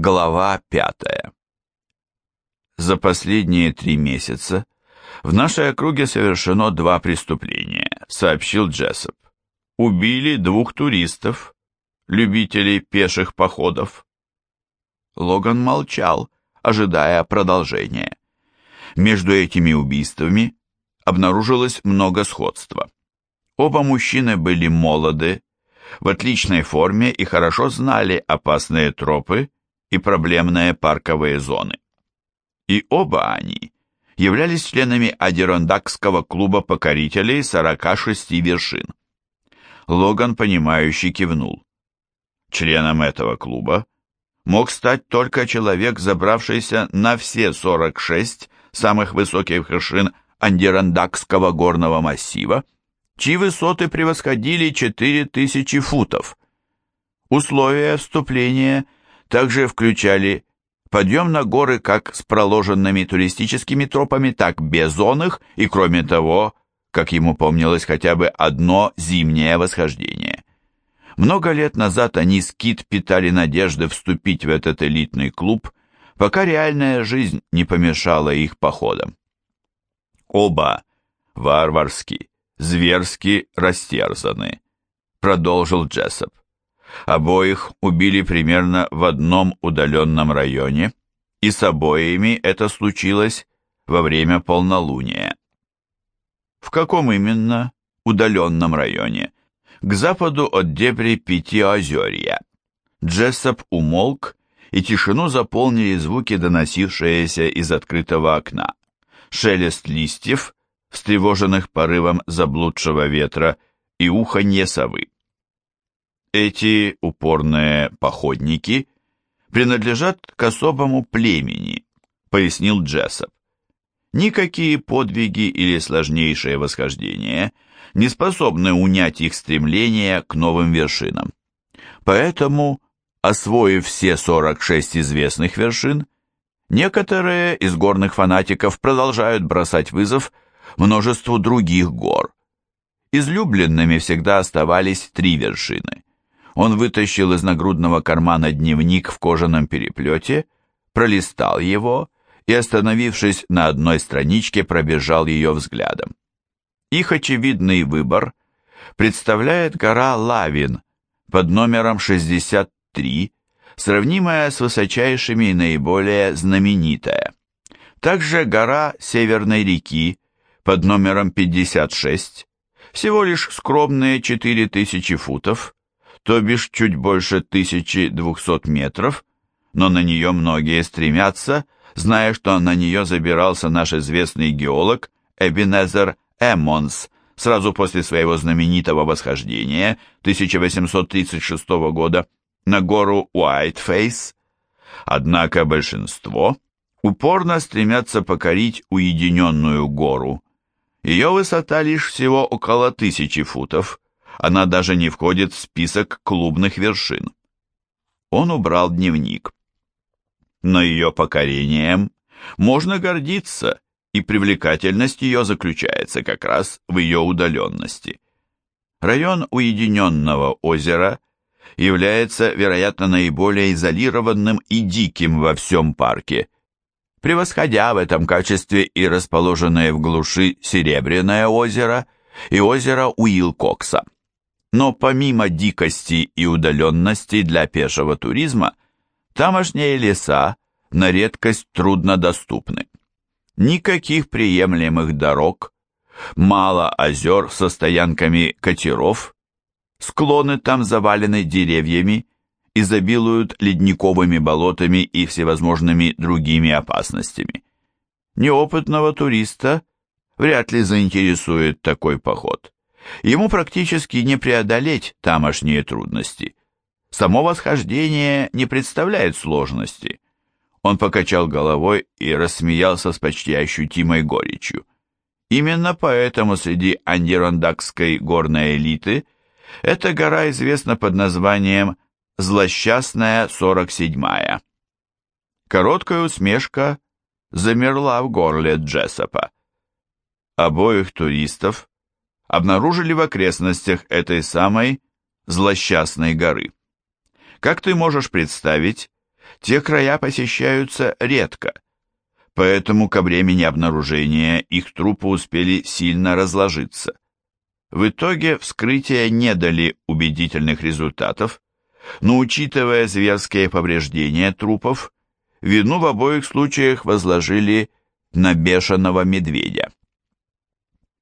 Глава пятая. За последние три месяца в нашей округе совершено два преступления, сообщил Джессоп. Убили двух туристов, любителей пеших походов. Логан молчал, ожидая продолжения. Между этими убийствами обнаружилось много сходства. Оба мужчины были молоды, в отличной форме и хорошо знали опасные тропы и проблемные парковые зоны. И оба они являлись членами Адирондакского клуба покорителей 46 вершин. Логан, понимающий, кивнул. Членом этого клуба мог стать только человек, забравшийся на все 46 самых высоких вершин Андирандакского горного массива, чьи высоты превосходили 4000 футов. Условия вступления также включали подъем на горы как с проложенными туристическими тропами, так без их, и кроме того, как ему помнилось, хотя бы одно зимнее восхождение. Много лет назад они с Кит питали надежды вступить в этот элитный клуб, пока реальная жизнь не помешала их походам. Оба варварски, зверски растерзаны, продолжил Джессоп. Обоих убили примерно в одном удаленном районе, и с обоими это случилось во время полнолуния. В каком именно удаленном районе? к западу от дебри Пятиозерья. Джессоп умолк, и тишину заполнили звуки, доносившиеся из открытого окна. Шелест листьев, встревоженных порывом заблудшего ветра, и уханье совы. Эти упорные походники принадлежат к особому племени, пояснил Джессоп. Никакие подвиги или сложнейшие восхождения – не способны унять их стремление к новым вершинам. Поэтому, освоив все 46 известных вершин, некоторые из горных фанатиков продолжают бросать вызов множеству других гор. Излюбленными всегда оставались три вершины. Он вытащил из нагрудного кармана дневник в кожаном переплете, пролистал его и, остановившись на одной страничке, пробежал ее взглядом. Их очевидный выбор представляет гора Лавин под номером 63, сравнимая с высочайшими и наиболее знаменитая. Также гора Северной реки под номером 56, всего лишь скромные 4000 футов, то бишь чуть больше 1200 метров, но на нее многие стремятся, зная, что на нее забирался наш известный геолог Эбинезер Эммонс сразу после своего знаменитого восхождения 1836 года на гору Уайтфейс. Однако большинство упорно стремятся покорить уединенную гору. Ее высота лишь всего около тысячи футов, она даже не входит в список клубных вершин. Он убрал дневник. Но ее покорением можно гордиться, и привлекательность ее заключается как раз в ее удаленности. Район уединенного озера является, вероятно, наиболее изолированным и диким во всем парке, превосходя в этом качестве и расположенное в глуши Серебряное озеро и озеро Уилкокса. Но помимо дикости и удаленности для пешего туризма, тамошние леса на редкость труднодоступны никаких приемлемых дорог, мало озер со стоянками катеров, склоны там завалены деревьями, изобилуют ледниковыми болотами и всевозможными другими опасностями. Неопытного туриста вряд ли заинтересует такой поход. Ему практически не преодолеть тамошние трудности. Само восхождение не представляет сложности – он покачал головой и рассмеялся с почти ощутимой горечью. Именно поэтому среди андирондакской горной элиты эта гора известна под названием «Злосчастная 47-я». Короткая усмешка замерла в горле Джессопа. Обоих туристов обнаружили в окрестностях этой самой злосчастной горы. Как ты можешь представить, те края посещаются редко, поэтому ко времени обнаружения их трупы успели сильно разложиться. В итоге вскрытия не дали убедительных результатов, но учитывая зверские повреждения трупов, вину в обоих случаях возложили на бешеного медведя.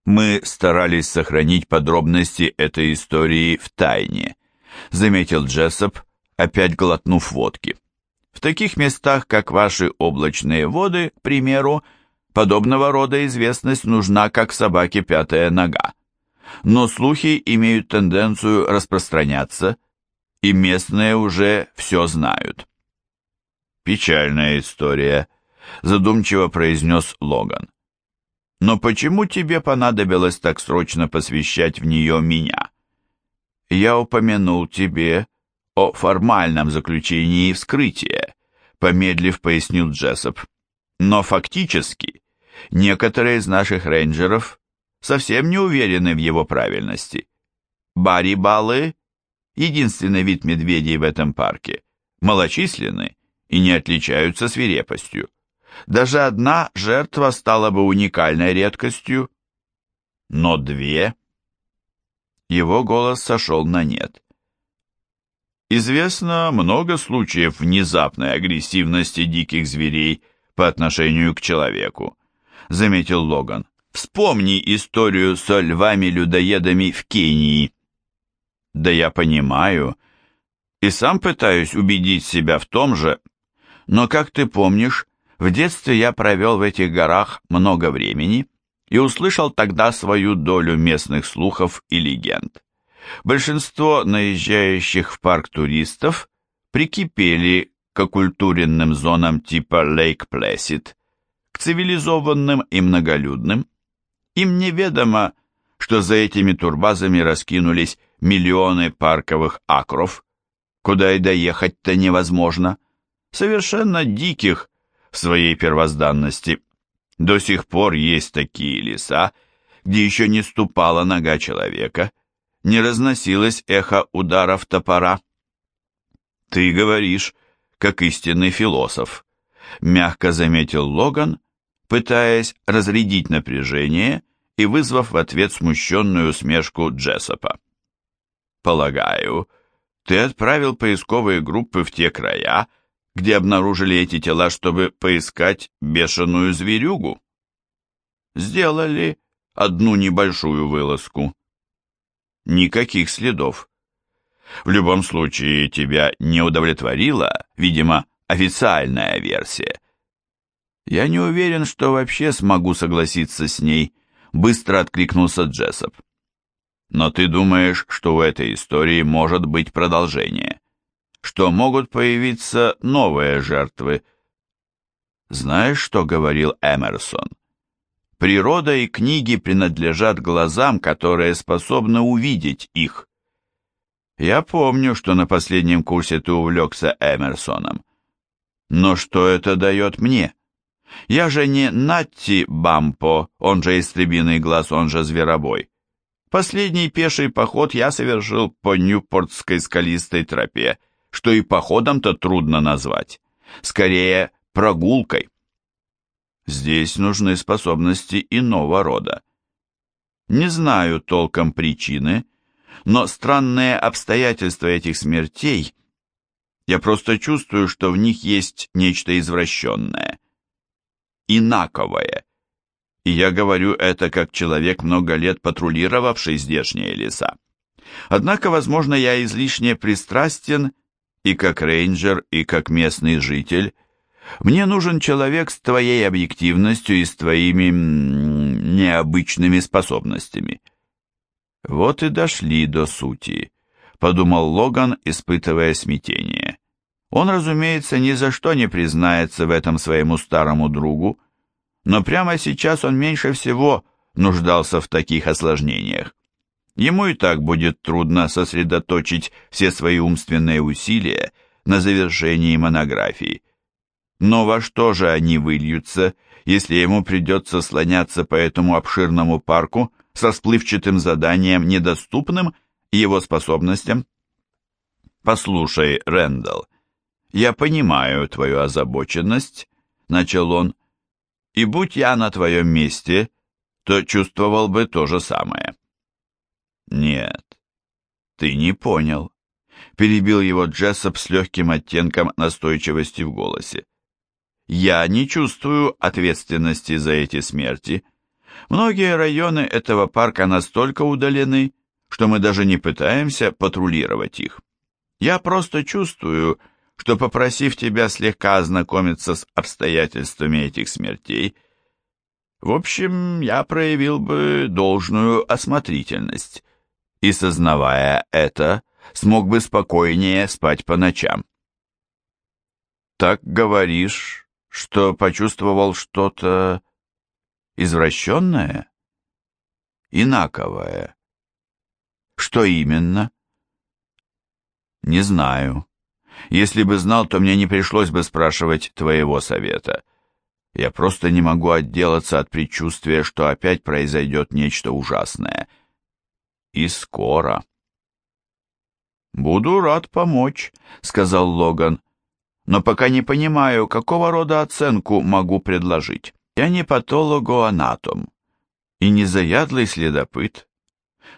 Мы старались сохранить подробности этой истории в тайне, заметил Джессоп, опять глотнув водки. В таких местах, как ваши облачные воды, к примеру, подобного рода известность нужна, как собаке пятая нога. Но слухи имеют тенденцию распространяться, и местные уже все знают. «Печальная история», — задумчиво произнес Логан. «Но почему тебе понадобилось так срочно посвящать в нее меня?» «Я упомянул тебе о формальном заключении вскрытия», помедлив пояснил Джессоп. «Но фактически некоторые из наших рейнджеров совсем не уверены в его правильности. Барибалы, единственный вид медведей в этом парке, малочисленны и не отличаются свирепостью. Даже одна жертва стала бы уникальной редкостью, но две... Его голос сошел на нет. Известно много случаев внезапной агрессивности диких зверей по отношению к человеку, заметил Логан. Вспомни историю со львами-людоедами в Кении. Да я понимаю, и сам пытаюсь убедить себя в том же, но, как ты помнишь, в детстве я провел в этих горах много времени и услышал тогда свою долю местных слухов и легенд. Большинство наезжающих в парк туристов прикипели к оккультуренным зонам типа Лейк Плэсид, к цивилизованным и многолюдным. Им неведомо, что за этими турбазами раскинулись миллионы парковых акров, куда и доехать-то невозможно, совершенно диких своей первозданности. До сих пор есть такие леса, где еще не ступала нога человека – не разносилось эхо ударов топора. «Ты говоришь, как истинный философ», — мягко заметил Логан, пытаясь разрядить напряжение и вызвав в ответ смущенную усмешку Джессопа. «Полагаю, ты отправил поисковые группы в те края, где обнаружили эти тела, чтобы поискать бешеную зверюгу?» «Сделали одну небольшую вылазку», никаких следов. В любом случае, тебя не удовлетворила, видимо, официальная версия. Я не уверен, что вообще смогу согласиться с ней, быстро откликнулся Джессоп. Но ты думаешь, что у этой истории может быть продолжение? Что могут появиться новые жертвы? Знаешь, что говорил Эмерсон? Природа и книги принадлежат глазам, которые способны увидеть их. Я помню, что на последнем курсе ты увлекся Эмерсоном. Но что это дает мне? Я же не Натти Бампо, он же Истребиный глаз, он же Зверобой. Последний пеший поход я совершил по Ньюпортской скалистой тропе, что и походом-то трудно назвать. Скорее, прогулкой. Здесь нужны способности иного рода. Не знаю толком причины, но странные обстоятельства этих смертей, я просто чувствую, что в них есть нечто извращенное, инаковое. И я говорю это как человек, много лет патрулировавший здешние леса. Однако, возможно, я излишне пристрастен и как рейнджер, и как местный житель, мне нужен человек с твоей объективностью и с твоими необычными способностями. Вот и дошли до сути, подумал Логан, испытывая смятение. Он, разумеется, ни за что не признается в этом своему старому другу, но прямо сейчас он меньше всего нуждался в таких осложнениях. Ему и так будет трудно сосредоточить все свои умственные усилия на завершении монографии. Но во что же они выльются, если ему придется слоняться по этому обширному парку с расплывчатым заданием, недоступным его способностям? Послушай, Рэндалл, «Я понимаю твою озабоченность», — начал он, — «и будь я на твоем месте, то чувствовал бы то же самое». «Нет, ты не понял», — перебил его Джессоп с легким оттенком настойчивости в голосе. «Я не чувствую ответственности за эти смерти. Многие районы этого парка настолько удалены, что мы даже не пытаемся патрулировать их. Я просто чувствую, что, попросив тебя слегка ознакомиться с обстоятельствами этих смертей, в общем, я проявил бы должную осмотрительность и, сознавая это, смог бы спокойнее спать по ночам. Так говоришь, что почувствовал что-то извращенное? Инаковое? Что именно? Не знаю. Если бы знал, то мне не пришлось бы спрашивать твоего совета. Я просто не могу отделаться от предчувствия, что опять произойдет нечто ужасное. И скоро. «Буду рад помочь», — сказал Логан. «Но пока не понимаю, какого рода оценку могу предложить. Я не патологоанатом и не заядлый следопыт.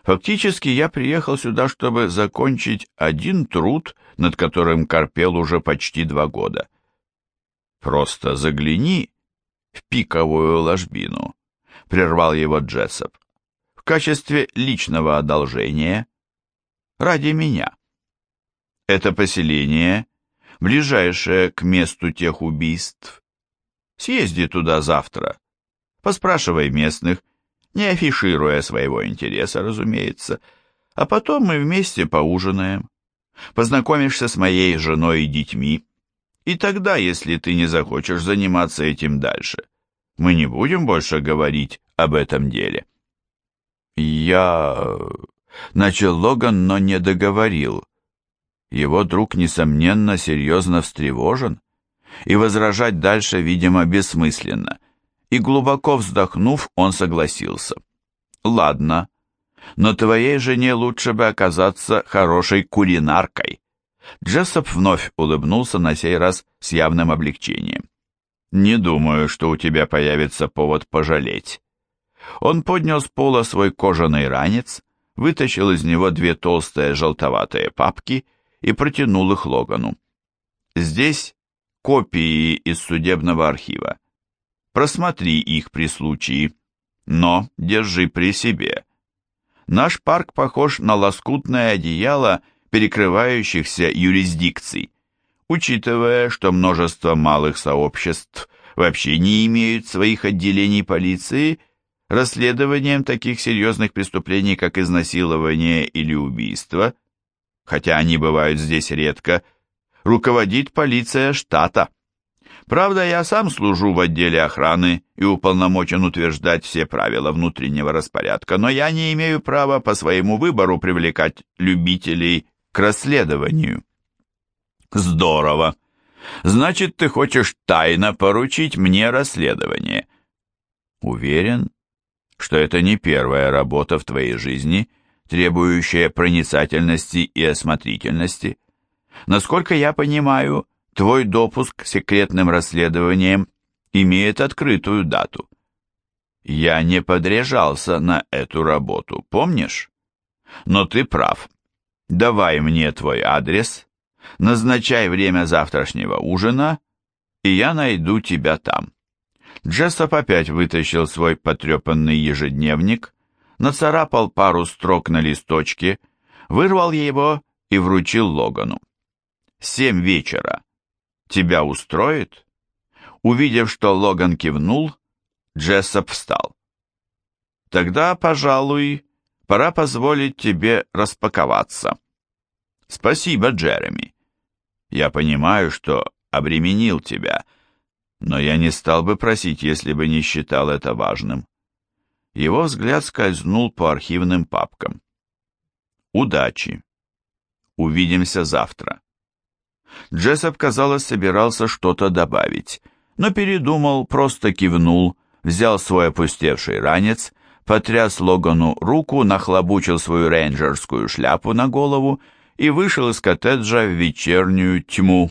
Фактически я приехал сюда, чтобы закончить один труд, над которым корпел уже почти два года. Просто загляни в пиковую ложбину, прервал его Джессоп, качестве личного одолжения, ради меня. Это поселение, ближайшее к месту тех убийств. Съезди туда завтра, поспрашивай местных, не афишируя своего интереса, разумеется, а потом мы вместе поужинаем. Познакомишься с моей женой и детьми, и тогда, если ты не захочешь заниматься этим дальше, мы не будем больше говорить об этом деле. Я... Начал Логан, но не договорил. Его друг, несомненно, серьезно встревожен, и возражать дальше, видимо, бессмысленно и, глубоко вздохнув, он согласился. «Ладно, но твоей жене лучше бы оказаться хорошей кулинаркой». Джессоп вновь улыбнулся на сей раз с явным облегчением. «Не думаю, что у тебя появится повод пожалеть». Он поднял с пола свой кожаный ранец, вытащил из него две толстые желтоватые папки и протянул их Логану. «Здесь копии из судебного архива. Просмотри их при случае, но держи при себе. Наш парк похож на лоскутное одеяло перекрывающихся юрисдикций. Учитывая, что множество малых сообществ вообще не имеют своих отделений полиции, расследованием таких серьезных преступлений, как изнасилование или убийство, хотя они бывают здесь редко, руководит полиция штата. Правда, я сам служу в отделе охраны и уполномочен утверждать все правила внутреннего распорядка, но я не имею права по своему выбору привлекать любителей к расследованию. Здорово. Значит, ты хочешь тайно поручить мне расследование? Уверен, что это не первая работа в твоей жизни, требующая проницательности и осмотрительности. Насколько я понимаю, Твой допуск к секретным расследованиям имеет открытую дату. Я не подряжался на эту работу, помнишь? Но ты прав. Давай мне твой адрес, назначай время завтрашнего ужина, и я найду тебя там. Джессоп опять вытащил свой потрепанный ежедневник, нацарапал пару строк на листочке, вырвал его и вручил Логану. Семь вечера. Тебя устроит?» Увидев, что Логан кивнул, Джессоп встал. «Тогда, пожалуй, пора позволить тебе распаковаться». «Спасибо, Джереми. Я понимаю, что обременил тебя, но я не стал бы просить, если бы не считал это важным». Его взгляд скользнул по архивным папкам. «Удачи. Увидимся завтра». Джессоп, казалось, собирался что-то добавить, но передумал, просто кивнул, взял свой опустевший ранец, потряс Логану руку, нахлобучил свою рейнджерскую шляпу на голову и вышел из коттеджа в вечернюю тьму.